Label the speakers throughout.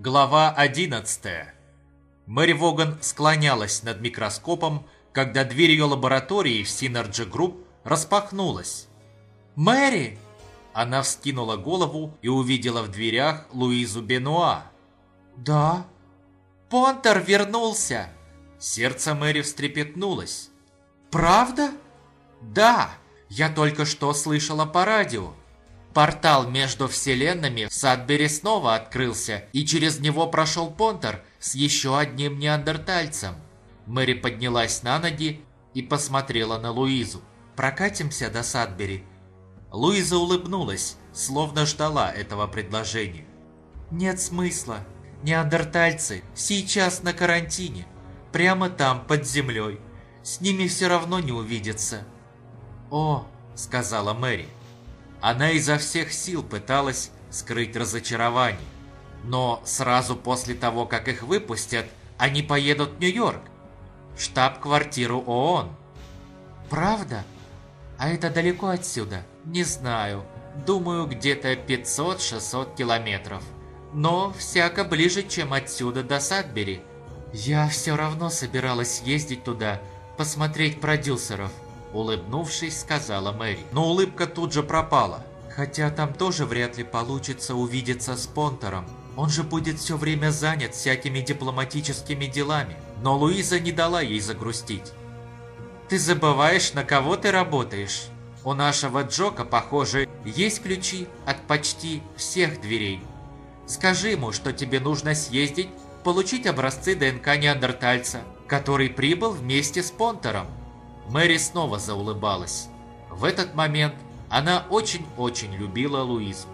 Speaker 1: Глава 11. Мэри Воган склонялась над микроскопом, когда дверь ее лаборатории в Synergy Group распахнулась. «Мэри!» Она вскинула голову и увидела в дверях Луизу Бенуа. «Да?» «Понтер вернулся!» Сердце Мэри встрепетнулось. «Правда?» «Да, я только что слышала по радио. Портал между вселенными Садбери снова открылся, и через него прошел Понтер с еще одним неандертальцем. Мэри поднялась на ноги и посмотрела на Луизу. «Прокатимся до Садбери?» Луиза улыбнулась, словно ждала этого предложения. «Нет смысла. Неандертальцы сейчас на карантине. Прямо там, под землей. С ними все равно не увидеться». «О», — сказала Мэри, она изо всех сил пыталась скрыть разочарование. Но сразу после того, как их выпустят, они поедут в Нью-Йорк, штаб-квартиру ООН. Правда? А это далеко отсюда? Не знаю. Думаю, где-то 500-600 километров. Но всяко ближе, чем отсюда до Садбери. Я все равно собиралась ездить туда, посмотреть продюсеров. Улыбнувшись, сказала Мэри. Но улыбка тут же пропала. Хотя там тоже вряд ли получится увидеться с Понтером. Он же будет все время занят всякими дипломатическими делами. Но Луиза не дала ей загрустить. «Ты забываешь, на кого ты работаешь. У нашего Джока, похоже, есть ключи от почти всех дверей. Скажи ему, что тебе нужно съездить, получить образцы ДНК неандертальца, который прибыл вместе с Понтером. Мэри снова заулыбалась. В этот момент она очень-очень любила Луизу.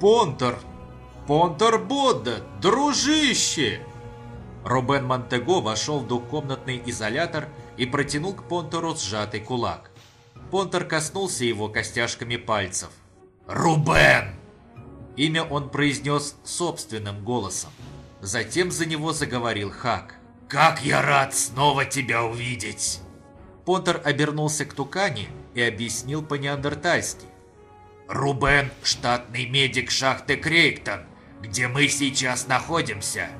Speaker 2: «Понтер! Понтер Бодда! Дружище!»
Speaker 1: Робен Монтего вошел в двухкомнатный изолятор и протянул к Понтеру сжатый кулак. Понтер коснулся его костяшками пальцев.
Speaker 2: «Рубен!»
Speaker 1: Имя он произнес собственным голосом. Затем за него заговорил Хак.
Speaker 2: «Как я рад снова тебя увидеть!»
Speaker 1: Понтер обернулся к Тукане и объяснил по-неандертальски.
Speaker 2: «Рубен – штатный медик шахты Крейктон, где мы сейчас находимся.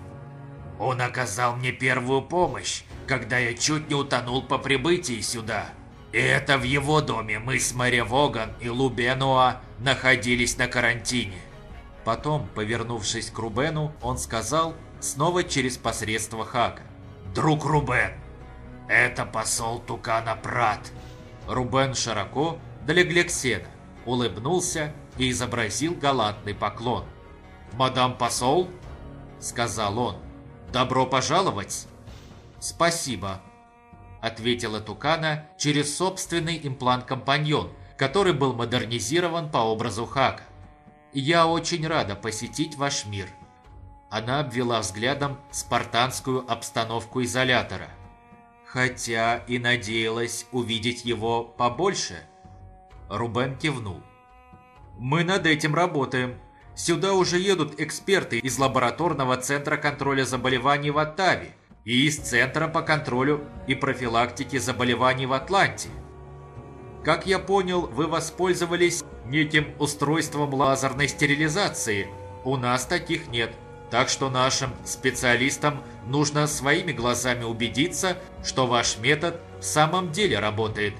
Speaker 2: Он оказал мне первую помощь, когда я чуть не утонул по прибытии сюда. И это в его доме мы с Мэри Воган и Лу Бенуа находились на карантине».
Speaker 1: Потом, повернувшись к Рубену, он сказал, снова через посредство Хака.
Speaker 2: «Друг Рубен, это посол Тукана Прат».
Speaker 1: Рубен широко, для Глексена, улыбнулся и изобразил галантный поклон. «Мадам посол?» – сказал он. «Добро пожаловать!» «Спасибо», – ответила Тукана через собственный имплант-компаньон, который был модернизирован по образу Хака. «Я очень рада посетить ваш мир». Она обвела взглядом спартанскую обстановку изолятора. Хотя и надеялась увидеть его побольше. Рубен кивнул. «Мы над этим работаем. Сюда уже едут эксперты из лабораторного центра контроля заболеваний в Оттаве и из Центра по контролю и профилактике заболеваний в Атланте. Как я понял, вы воспользовались неким устройством лазерной стерилизации. У нас таких нет. Так что нашим специалистам нужно своими глазами убедиться, что ваш метод в самом деле работает.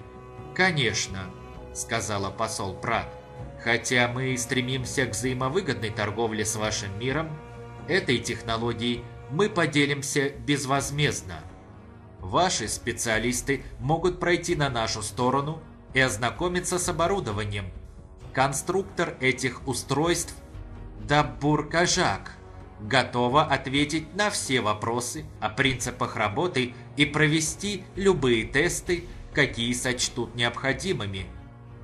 Speaker 1: Конечно, сказала посол Прат. Хотя мы стремимся к взаимовыгодной торговле с вашим миром, этой технологией мы поделимся безвозмездно. Ваши специалисты могут пройти на нашу сторону и ознакомиться с оборудованием. Конструктор этих устройств – Дабур Кажак – готова ответить на все вопросы о принципах работы и провести любые тесты, какие сочтут необходимыми.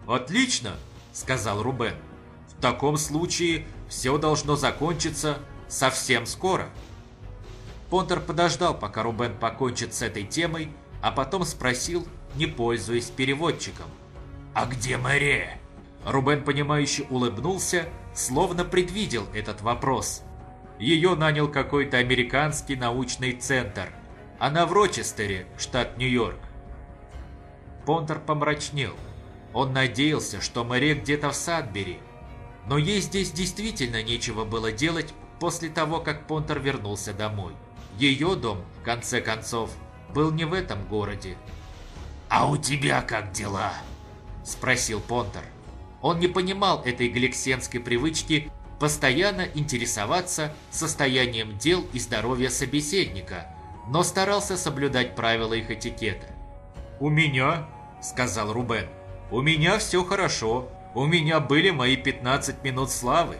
Speaker 1: «Отлично!» – сказал Рубен. «В таком случае все должно закончиться совсем скоро». Понтер подождал, пока Рубен покончит с этой темой, а потом спросил, не пользуясь переводчиком.
Speaker 2: «А где Мария?»
Speaker 1: Рубен, понимающе улыбнулся, словно предвидел этот вопрос – ее нанял какой-то американский научный центр. Она в Рочестере, штат Нью-Йорк. Понтер помрачнел. Он надеялся, что Мэри где-то в Садбери. Но ей здесь действительно нечего было делать после того, как Понтер вернулся домой. Ее дом, в конце концов, был не в этом городе.
Speaker 2: «А у тебя как дела?»
Speaker 1: – спросил Понтер. Он не понимал этой галексенской привычки постоянно интересоваться состоянием дел и здоровья собеседника, но старался соблюдать правила их этикета. «У меня», – сказал Рубен, – «у меня все хорошо. У меня были мои 15 минут славы.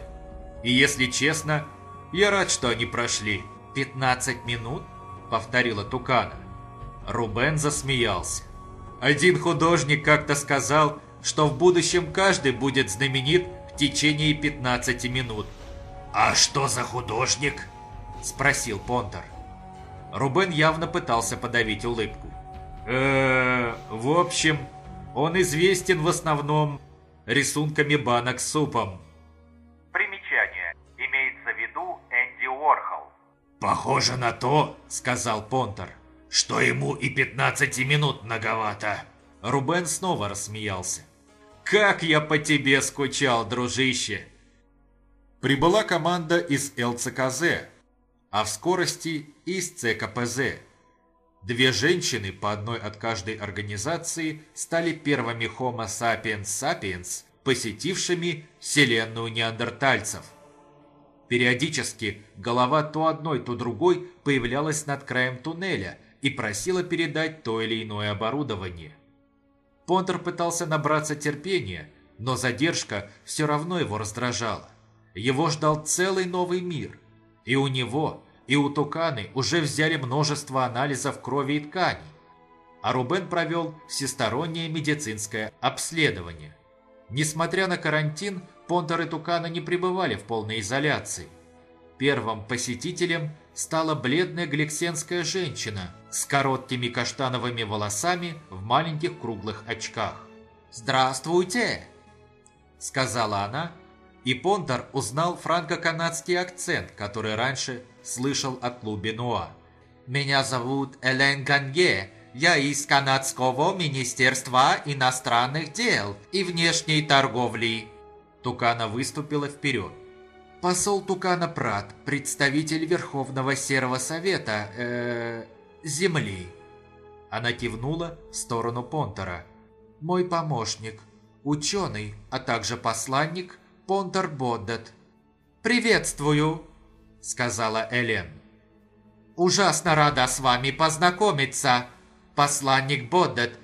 Speaker 1: И если честно, я рад, что они прошли. 15 минут? Повторила Тукана. Рубен засмеялся. Один художник как-то сказал, что в будущем каждый будет знаменит течение 15 минут.
Speaker 2: «А что за художник?» – спросил Понтер.
Speaker 1: Рубен явно пытался подавить улыбку. э в общем, он известен в основном рисунками банок с супом.
Speaker 3: Примечание. Имеется в виду Энди Уорхол.
Speaker 2: «Похоже на то, — сказал Понтер, — что ему и 15 минут многовато».
Speaker 1: Рубен снова рассмеялся. «Как я по тебе скучал, дружище!» Прибыла команда из ЛЦКЗ, а в скорости из ЦКПЗ. Две женщины, по одной от каждой организации, стали первыми Homo sapiens sapiens, посетившими вселенную неандертальцев. Периодически голова то одной, то другой появлялась над краем туннеля и просила передать то или иное оборудование. Понтер пытался набраться терпения, но задержка все равно его раздражала. Его ждал целый новый мир, и у него – и у Туканы уже взяли множество анализов крови и тканей, а Рубен провел всестороннее медицинское обследование. Несмотря на карантин, Понтер и Тукана не пребывали в полной изоляции. Первым посетителем стала бледная гликсенская женщина с короткими каштановыми волосами в маленьких круглых очках. «Здравствуйте!» – сказала она, и Понтер узнал франко-канадский акцент, который раньше слышал о клубе Нуа. «Меня зовут Элен Ганге. Я из Канадского министерства иностранных дел и внешней торговли». Тукана выступила вперед. «Посол Тукана Прат, представитель Верховного Серого Совета, э, Земли». Она кивнула в сторону Понтера. «Мой помощник, ученый, а также посланник Понтер Боддет». «Приветствую!» — сказала Элен. «Ужасно рада с вами познакомиться, посланник Боддет.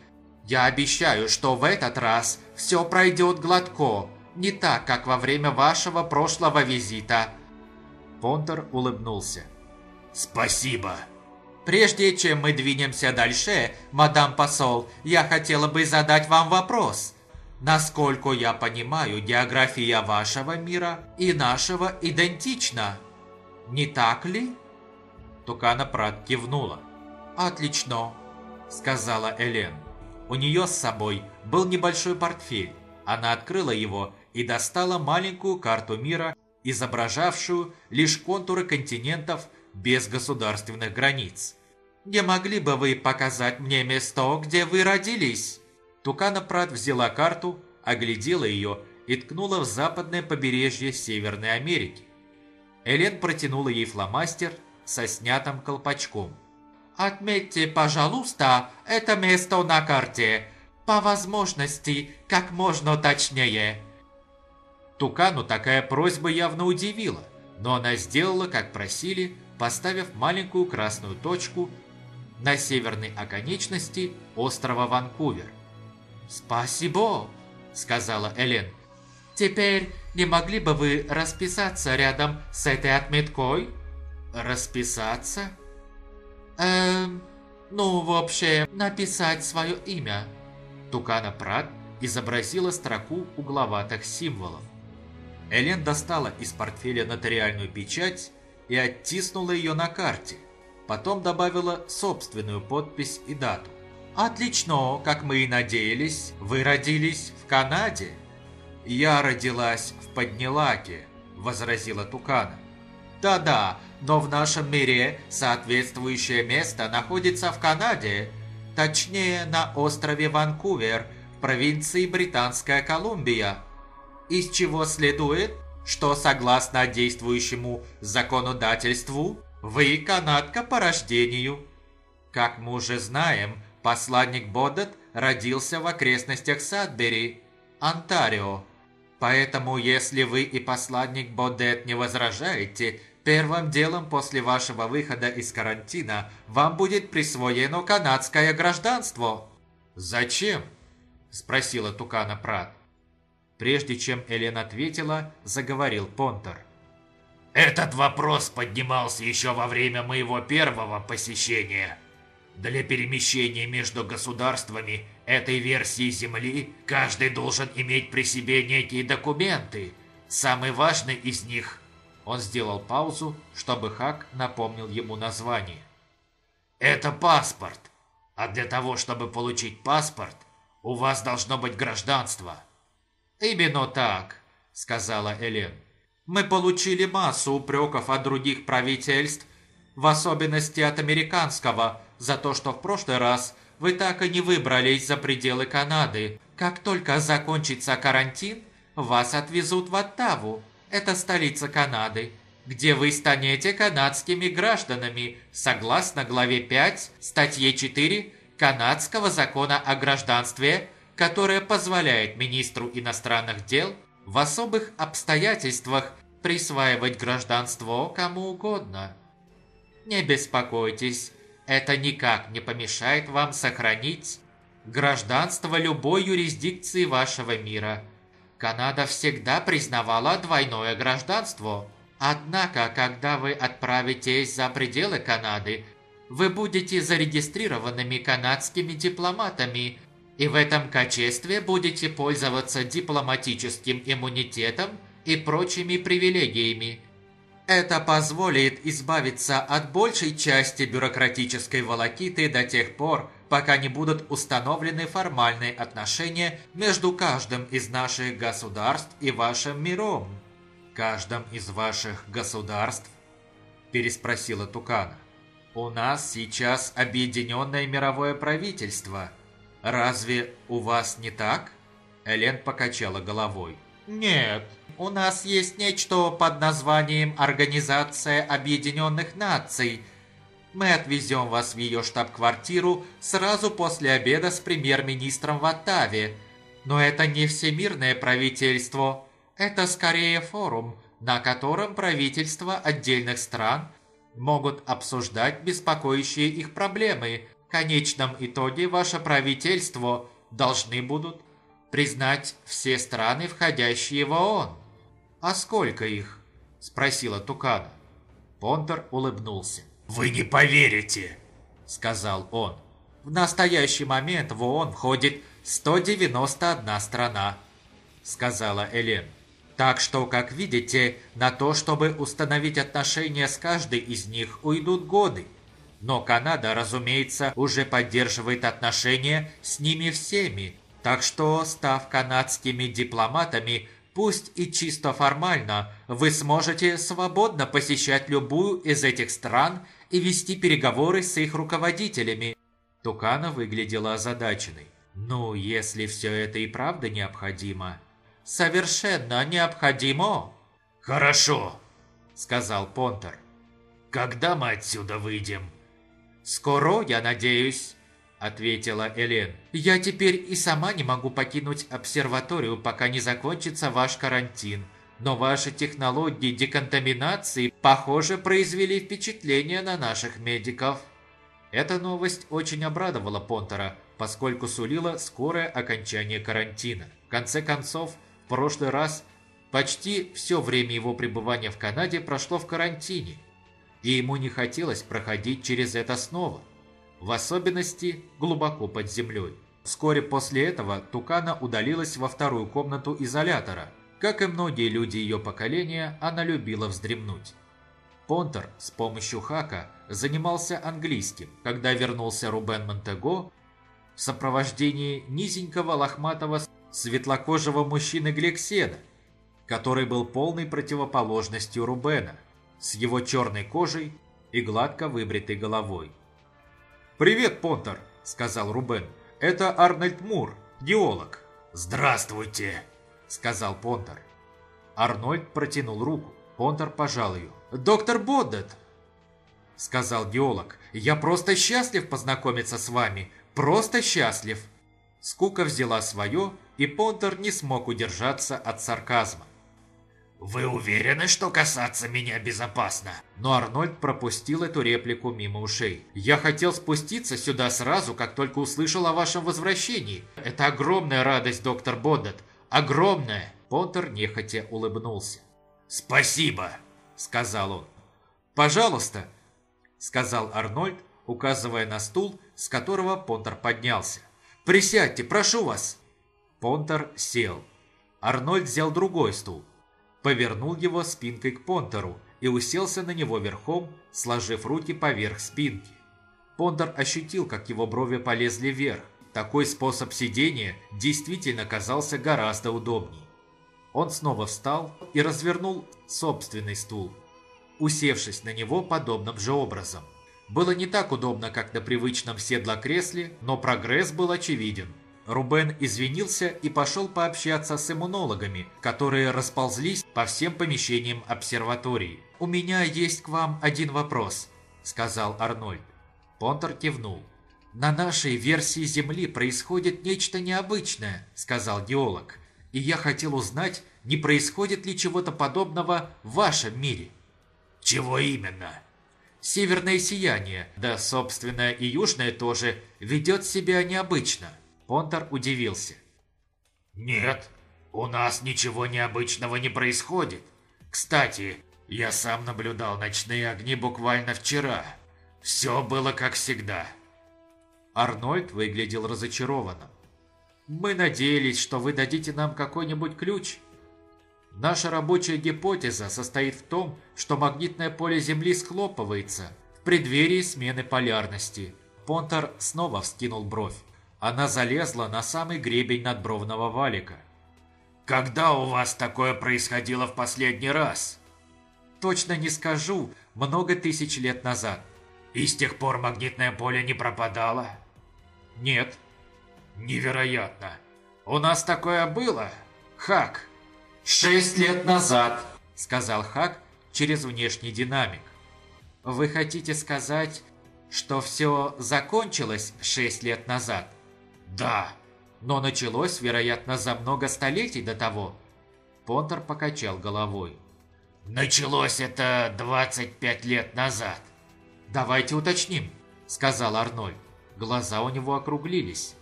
Speaker 1: Я обещаю, что в этот раз все пройдет гладко, не так, как во время вашего прошлого визита». Понтер улыбнулся.
Speaker 2: «Спасибо».
Speaker 1: «Прежде чем мы двинемся дальше, мадам посол, я хотела бы задать вам вопрос. Насколько я понимаю, география вашего мира и нашего идентична?» не так ли?» Тукана Прат кивнула. «Отлично», — сказала Элен. У нее с собой был небольшой портфель. Она открыла его и достала маленькую карту мира, изображавшую лишь контуры континентов без государственных границ. «Не могли бы вы показать мне место, где вы родились?» Тукана Прат взяла карту, оглядела ее и ткнула в западное побережье Северной Америки. Элен протянула ей фломастер со снятым колпачком. «Отметьте, пожалуйста, это место на карте. По возможности, как можно точнее». Тукану такая просьба явно удивила, но она сделала, как просили, поставив маленькую красную точку на северной оконечности острова Ванкувер. «Спасибо», — сказала Элен. «Теперь не могли бы вы расписаться рядом с этой отметкой? Расписаться? Эм, ну, вообще, написать свое имя. Тукана Прат изобразила строку угловатых символов. Элен достала из портфеля нотариальную печать и оттиснула ее на карте. Потом добавила собственную подпись и дату. «Отлично, как мы и надеялись, вы родились в Канаде». «Я родилась в Поднелаке», – возразила Тукана. «Да-да, но в нашем мире соответствующее место находится в Канаде, точнее на острове Ванкувер, в провинции Британская Колумбия». Из чего следует, что согласно действующему законодательству, вы канадка по рождению. Как мы уже знаем, посланник Боддет родился в окрестностях Садбери, Онтарио. Поэтому, если вы и посланник Боддет не возражаете, первым делом после вашего выхода из карантина вам будет присвоено канадское гражданство.
Speaker 2: «Зачем?» – спросила Тукана Прат. Прежде чем Элен ответила, заговорил Понтер. «Этот вопрос поднимался еще во время моего первого посещения. Для перемещения между государствами этой версии Земли каждый должен иметь при себе некие документы. Самый важный из них...» Он сделал паузу, чтобы Хак напомнил ему название. «Это паспорт. А для того, чтобы получить паспорт, у вас должно быть гражданство».
Speaker 1: «Именно так», — сказала Элен. «Мы получили массу упреков от других правительств, в особенности от американского, за то, что в прошлый раз вы так и не выбрались за пределы Канады. Как только закончится карантин, вас отвезут в Оттаву, это столица Канады, где вы станете канадскими гражданами, согласно главе 5, статье 4 Канадского закона о гражданстве которая позволяет министру иностранных дел в особых обстоятельствах присваивать гражданство кому угодно. Не беспокойтесь, это никак не помешает вам сохранить гражданство любой юрисдикции вашего мира. Канада всегда признавала двойное гражданство. Однако, когда вы отправитесь за пределы Канады, вы будете зарегистрированными канадскими дипломатами – и в этом качестве будете пользоваться дипломатическим иммунитетом и прочими привилегиями. Это позволит избавиться от большей части бюрократической волокиты до тех пор, пока не будут установлены формальные отношения между каждым из наших государств и вашим миром. «Каждом из ваших государств?» – переспросила Тукана. «У нас сейчас объединенное мировое правительство – «Разве у вас не так?» Элен покачала головой. «Нет, у нас есть нечто под названием Организация Объединенных Наций. Мы отвезем вас в ее штаб-квартиру сразу после обеда с премьер-министром в Оттаве. Но это не всемирное правительство, это скорее форум, на котором правительства отдельных стран могут обсуждать беспокоящие их проблемы, конечном итоге ваше правительство должны будут признать все страны, входящие в ООН. А сколько их? Спросила Тукана. Понтер улыбнулся.
Speaker 2: «Вы не поверите!» Сказал он.
Speaker 1: В настоящий момент в ООН входит 191 страна, сказала Элен. Так что, как видите, на то, чтобы установить отношения с каждой из них, уйдут годы. Но Канада, разумеется, уже поддерживает отношения с ними всеми. Так что, став канадскими дипломатами, пусть и чисто формально, вы сможете свободно посещать любую из этих стран и вести переговоры с их руководителями. Тукана выглядела озадаченной. «Ну, если все это и правда необходимо...» «Совершенно необходимо!»
Speaker 2: «Хорошо», — сказал Понтер. «Когда мы отсюда выйдем?»
Speaker 1: «Скоро, я надеюсь», — ответила Элен. «Я теперь и сама не могу покинуть обсерваторию, пока не закончится ваш карантин. Но ваши технологии деконтаминации, похоже, произвели впечатление на наших медиков». Эта новость очень обрадовала Понтера, поскольку сулила скорое окончание карантина. В конце концов, в прошлый раз почти все время его пребывания в Канаде прошло в карантине и ему не хотелось проходить через это снова, в особенности глубоко под землей. Вскоре после этого Тукана удалилась во вторую комнату изолятора. Как и многие люди ее поколения, она любила вздремнуть. Понтер с помощью хака занимался английским, когда вернулся Рубен Монтего в сопровождении низенького лохматого светлокожего мужчины Глекседа, который был полной противоположностью Рубена с его черной кожей и гладко выбритой головой. «Привет, Понтер», — сказал Рубен. «Это Арнольд Мур, геолог».
Speaker 2: «Здравствуйте», —
Speaker 1: сказал Понтер. Арнольд протянул руку. Понтер пожал ее. «Доктор Боддет!» — сказал геолог. «Я просто счастлив познакомиться с вами. Просто счастлив!» Скука взяла свое, и Понтер не смог удержаться от сарказма.
Speaker 2: «Вы уверены, что касаться меня безопасно?»
Speaker 1: Но Арнольд пропустил эту реплику мимо ушей. «Я хотел спуститься сюда сразу, как только услышал о вашем возвращении. Это огромная радость, доктор Боддет. Огромная!» Понтер нехотя улыбнулся.
Speaker 2: «Спасибо!» — сказал он.
Speaker 1: «Пожалуйста!» — сказал Арнольд, указывая на стул, с которого Понтер поднялся. «Присядьте, прошу вас!» Понтер сел. Арнольд взял другой стул, повернул его спинкой к Понтеру и уселся на него верхом, сложив руки поверх спинки. Понтер ощутил, как его брови полезли вверх. Такой способ сидения действительно казался гораздо удобнее. Он снова встал и развернул собственный стул, усевшись на него подобным же образом. Было не так удобно, как на привычном седлокресле, но прогресс был очевиден. Рубен извинился и пошел пообщаться с иммунологами, которые расползлись по всем помещениям обсерватории. «У меня есть к вам один вопрос», – сказал Арнольд. Понтер кивнул. «На нашей версии Земли происходит нечто необычное», – сказал геолог и я хотел узнать, не происходит ли чего-то подобного в вашем мире.
Speaker 2: Чего именно?
Speaker 1: Северное сияние, да, собственно, и южное тоже, ведет себя необычно. Понтер удивился.
Speaker 2: Нет, у нас ничего необычного не происходит. Кстати, я сам наблюдал ночные огни буквально вчера. Все было как всегда.
Speaker 1: Арнольд выглядел разочарованным. Мы надеялись, что вы дадите нам какой-нибудь ключ. Наша рабочая гипотеза состоит в том, что магнитное поле Земли схлопывается в преддверии смены полярности. Понтер снова вскинул бровь. Она залезла на самый гребень надбровного валика.
Speaker 2: «Когда у вас такое происходило в последний раз?»
Speaker 1: «Точно не скажу, много тысяч лет назад».
Speaker 2: «И с тех пор магнитное поле не пропадало?»
Speaker 1: «Нет».
Speaker 2: Невероятно. У нас такое было? Хак.
Speaker 1: Шесть лет назад, сказал Хак через внешний динамик. Вы хотите сказать, что все закончилось шесть лет назад?
Speaker 2: Да.
Speaker 1: Но началось, вероятно, за много столетий до того. Понтер покачал головой.
Speaker 2: Началось это 25 лет назад.
Speaker 1: Давайте уточним, сказал Арнольд. Глаза у него округлились.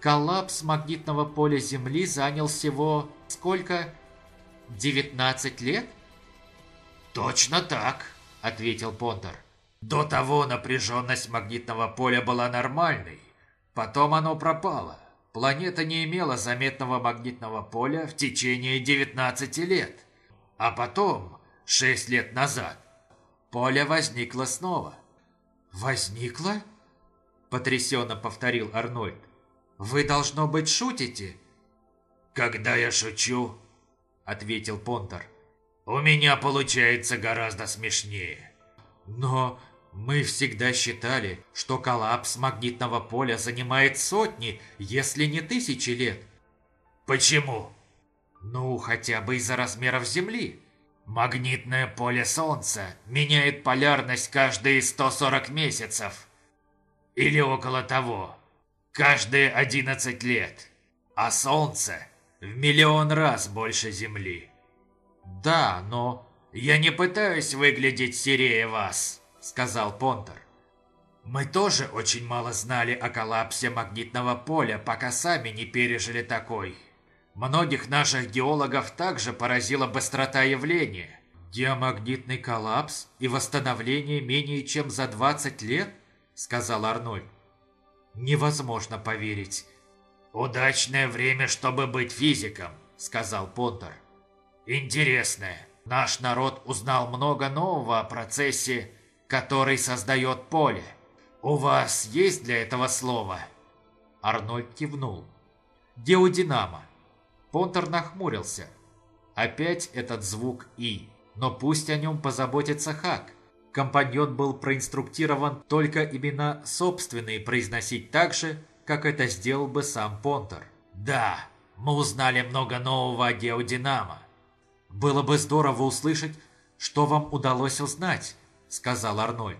Speaker 1: Коллапс магнитного поля Земли занял всего сколько? 19 лет?
Speaker 2: Точно так, ответил Понтер.
Speaker 1: До того напряженность магнитного поля была нормальной. Потом оно пропало. Планета не имела заметного магнитного поля в течение 19 лет. А потом, 6 лет назад, поле возникло снова. «Возникло?» – потрясенно повторил Арнольд. Вы, должно быть, шутите?»
Speaker 2: «Когда я шучу», — ответил Понтер, — «у меня получается гораздо смешнее».
Speaker 1: «Но мы всегда считали, что коллапс магнитного поля занимает сотни, если не тысячи лет».
Speaker 2: «Почему?»
Speaker 1: «Ну, хотя бы из-за размеров Земли».
Speaker 2: «Магнитное поле Солнца меняет полярность каждые 140 месяцев. Или около того» каждые 11 лет, а Солнце в миллион раз больше Земли.
Speaker 1: Да, но
Speaker 2: я не пытаюсь выглядеть серее вас, сказал Понтер. Мы тоже очень мало знали о коллапсе магнитного поля, пока сами не пережили такой. Многих наших геологов также поразила быстрота явления.
Speaker 1: «Диамагнитный коллапс и восстановление менее чем за 20 лет?» – сказал Арнольд. Невозможно поверить.
Speaker 2: «Удачное время, чтобы быть физиком», — сказал Понтер. «Интересное. Наш народ узнал много нового о процессе, который создает поле. У вас есть для этого слово?»
Speaker 1: Арнольд кивнул. «Геодинамо». Понтер нахмурился. Опять этот звук «и». Но пусть о нем позаботится Хак. Компаньон был проинструктирован только имена собственные произносить так же, как это сделал бы сам Понтер.
Speaker 2: «Да, Мы узнали много нового о геодинамо.
Speaker 1: «Было бы здорово услышать, что вам удалось узнать», — сказал Арнольд.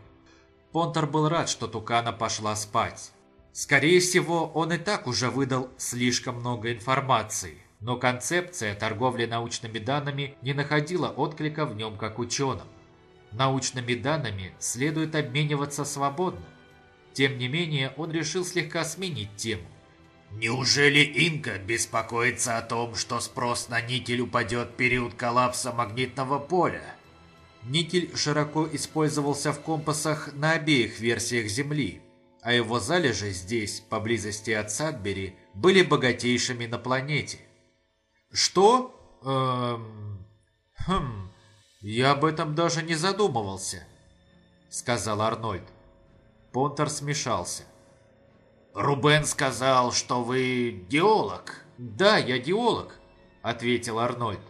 Speaker 1: Понтер был рад, что Тукана пошла спать. Скорее всего, он и так уже выдал слишком много информации, но концепция торговли научными данными не находила отклика в нем как ученым. Научными данными следует обмениваться свободно. Тем не менее, он решил слегка сменить тему.
Speaker 2: Неужели Инка беспокоится о том, что спрос на никель упадет в период коллапса магнитного поля?
Speaker 1: Никель широко использовался в компасах на обеих версиях Земли, а его залежи здесь, поблизости от Садбери, были богатейшими на планете. Что? Эм... Хм... Я об этом даже не задумывался, сказал Арнольд. Понтер смешался.
Speaker 2: Рубен сказал, что вы геолог.
Speaker 1: Да, я геолог, ответил Арнольд.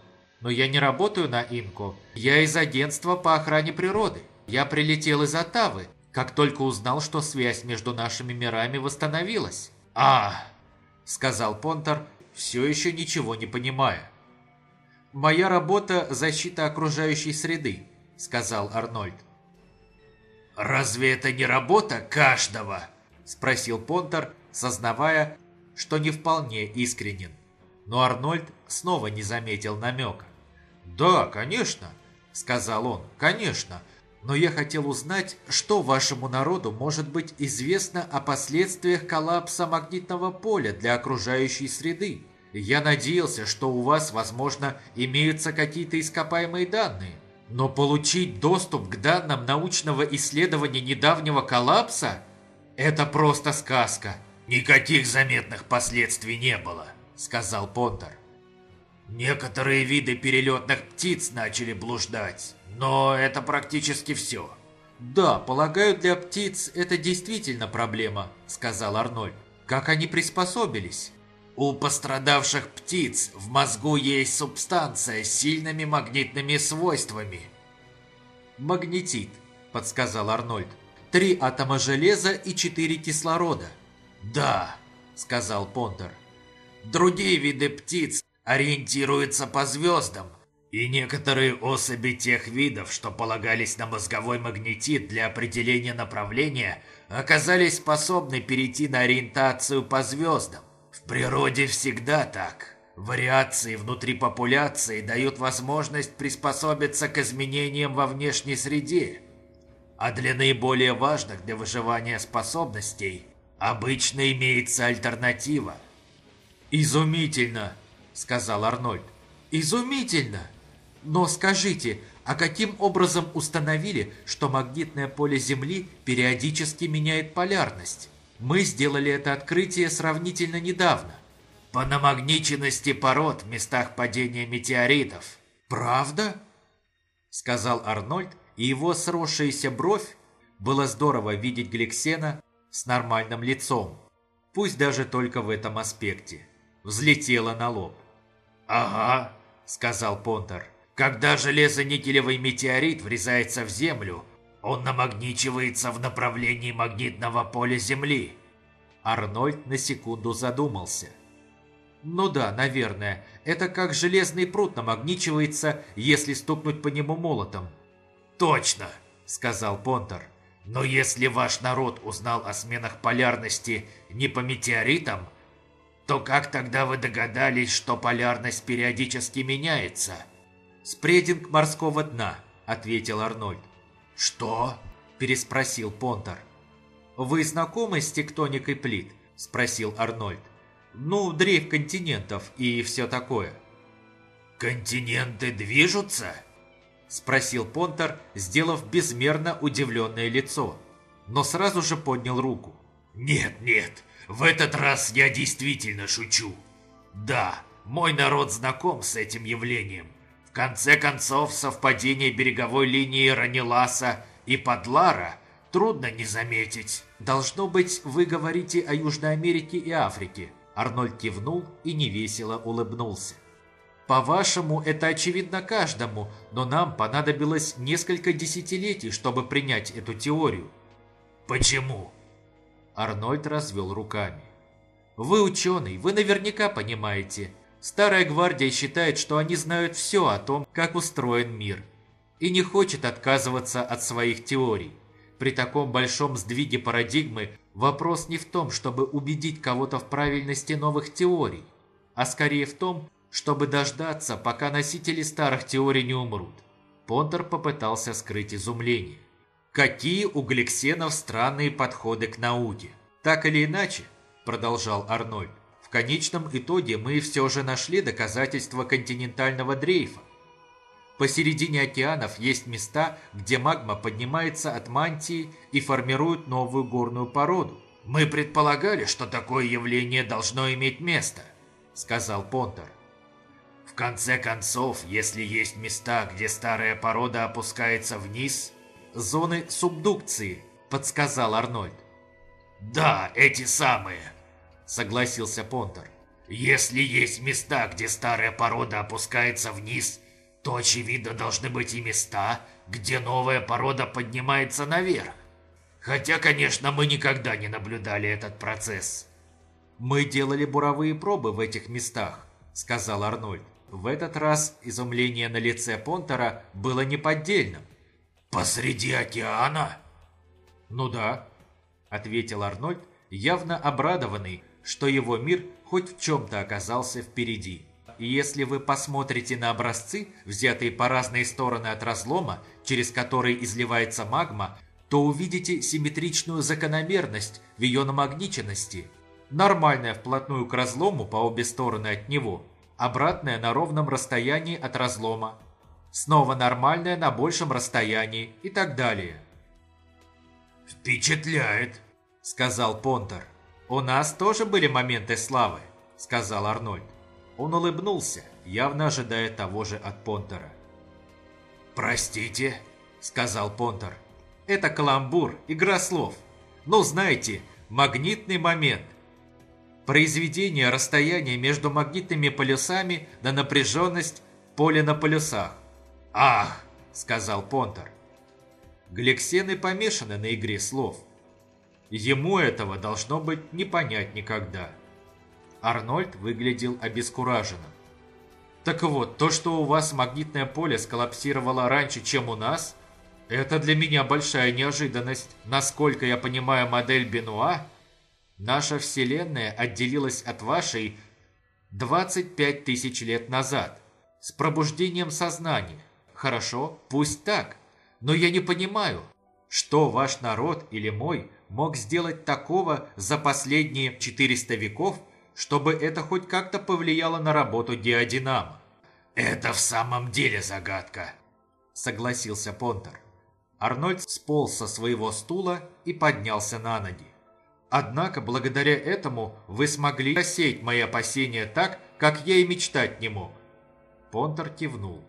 Speaker 1: Но я не работаю на Инко. Я из агентства по охране природы. Я прилетел из Оттавы, как только узнал, что связь между нашими мирами восстановилась.
Speaker 2: А,
Speaker 1: сказал Понтер, все еще ничего не понимая. Моя работа – защита окружающей среды, сказал Арнольд.
Speaker 2: Разве это не работа каждого?
Speaker 1: Спросил Понтер, сознавая, что не вполне искренен. Но Арнольд снова не заметил намека. «Да, конечно», — сказал он, — «конечно. Но я хотел узнать, что вашему народу может быть известно о последствиях коллапса магнитного поля для окружающей среды. Я надеялся, что у вас, возможно, имеются какие-то ископаемые данные. Но получить доступ к данным научного исследования недавнего коллапса – это просто сказка.
Speaker 2: Никаких заметных последствий не было, сказал Понтер. Некоторые виды перелетных птиц начали блуждать, но это практически все.
Speaker 1: «Да, полагаю, для птиц это действительно проблема», — сказал Арнольд. «Как они приспособились?»
Speaker 2: У пострадавших птиц в мозгу есть субстанция с сильными магнитными свойствами.
Speaker 1: «Магнетит», — подсказал Арнольд. «Три атома железа и четыре кислорода».
Speaker 2: «Да», — сказал Понтер. «Другие виды птиц ориентируются по звездам, и некоторые особи тех видов, что полагались на мозговой магнетит для определения направления, оказались способны перейти на ориентацию по звездам. В природе всегда так. Вариации внутри популяции дают возможность приспособиться к изменениям во внешней среде. А для наиболее важных для выживания способностей обычно имеется альтернатива.
Speaker 1: «Изумительно!» Сказал Арнольд. «Изумительно! Но скажите, а каким образом установили, что магнитное поле Земли периодически меняет полярность? Мы сделали это открытие сравнительно недавно».
Speaker 2: «По намагниченности пород в местах падения метеоритов».
Speaker 1: «Правда?» Сказал Арнольд, и его сросшаяся бровь было здорово видеть Гликсена с нормальным лицом, пусть даже только в этом аспекте. Взлетела на лоб.
Speaker 2: «Ага», — сказал Понтер. «Когда железо-никелевый метеорит врезается в Землю, он намагничивается в направлении магнитного поля Земли».
Speaker 1: Арнольд на секунду задумался. «Ну да, наверное. Это как железный пруд намагничивается, если стукнуть по нему молотом».
Speaker 2: «Точно», — сказал Понтер. «Но если ваш народ узнал о сменах полярности не по метеоритам, то как тогда вы догадались, что полярность периодически меняется?
Speaker 1: Спрединг морского дна, ответил Арнольд.
Speaker 2: Что?
Speaker 1: переспросил Понтер. Вы знакомы с тектоникой плит? спросил Арнольд. Ну, дрейф континентов и все такое.
Speaker 2: Континенты движутся?
Speaker 1: спросил Понтер, сделав безмерно удивленное лицо, но сразу же поднял руку.
Speaker 2: Нет, нет, в этот раз я действительно шучу. Да, мой народ знаком с этим явлением. В конце концов, совпадение береговой линии Раниласа и Подлара трудно не заметить.
Speaker 1: Должно быть, вы говорите о Южной Америке и Африке. Арнольд кивнул и невесело улыбнулся. По-вашему, это очевидно каждому, но нам понадобилось несколько десятилетий, чтобы принять эту теорию.
Speaker 2: Почему?
Speaker 1: Арнольд развел руками. Вы ученый, вы наверняка понимаете. Старая гвардия считает, что они знают все о том, как устроен мир. И не хочет отказываться от своих теорий. При таком большом сдвиге парадигмы вопрос не в том, чтобы убедить кого-то в правильности новых теорий, а скорее в том, чтобы дождаться, пока носители старых теорий не умрут. Понтер попытался скрыть изумление. Какие у гликсенов странные подходы к науке. Так или иначе, продолжал Арнольд, в конечном итоге мы все же нашли доказательства континентального дрейфа. Посередине океанов есть места, где магма поднимается от мантии и формирует новую горную породу.
Speaker 2: «Мы предполагали, что такое явление должно иметь место», — сказал Понтер. В конце концов, если есть места, где старая порода опускается вниз...
Speaker 1: Зоны субдукции, подсказал Арнольд.
Speaker 2: Да, эти самые,
Speaker 1: согласился Понтер.
Speaker 2: Если есть места, где старая порода опускается вниз, то, очевидно, должны быть и места, где новая порода поднимается наверх. Хотя, конечно, мы никогда не наблюдали этот процесс.
Speaker 1: «Мы делали буровые пробы в этих местах», — сказал Арнольд. В этот раз изумление на лице Понтера было неподдельным.
Speaker 2: «Посреди океана?»
Speaker 1: «Ну да», — ответил Арнольд, явно обрадованный, что его мир хоть в чем-то оказался впереди. Если вы посмотрите на образцы, взятые по разные стороны от разлома, через который изливается магма, то увидите симметричную закономерность в ее намагниченности, нормальная вплотную к разлому по обе стороны от него – обратная на ровном расстоянии от разлома, снова нормальная на большем расстоянии и так далее.
Speaker 2: «Впечатляет», — сказал Понтер.
Speaker 1: «У нас тоже были моменты славы», — сказал Арнольд. Он улыбнулся, явно ожидая того же от Понтера.
Speaker 2: «Простите», — сказал Понтер.
Speaker 1: «Это каламбур, игра слов. Ну, знаете, магнитный момент. Произведение расстояния между магнитными полюсами на напряженность поля на полюсах.
Speaker 2: «Ах!»
Speaker 1: – сказал Понтер. Гликсены помешаны на игре слов. Ему этого должно быть не понять никогда. Арнольд выглядел обескураженным. Так вот, то, что у вас магнитное поле сколлапсировало раньше, чем у нас, это для меня большая неожиданность. Насколько я понимаю модель Бенуа, Наша Вселенная отделилась от вашей 25 тысяч лет назад, с пробуждением сознания. Хорошо, пусть так, но я не понимаю, что ваш народ или мой мог сделать такого за последние 400 веков, чтобы это хоть как-то повлияло на работу Диодинама.
Speaker 2: «Это в самом деле загадка», — согласился Понтер.
Speaker 1: Арнольд сполз со своего стула и поднялся на ноги. Однако, благодаря этому вы смогли рассеять мои опасения так, как я и мечтать не мог. Понтер кивнул.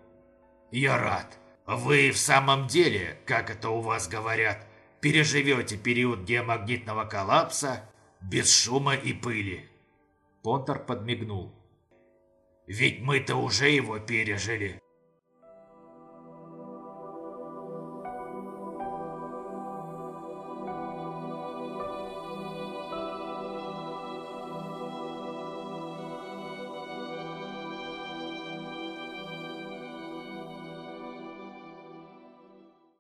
Speaker 2: «Я рад. Вы в самом деле, как это у вас говорят, переживете период геомагнитного коллапса без шума и пыли».
Speaker 1: Понтер подмигнул.
Speaker 2: «Ведь мы-то уже его пережили.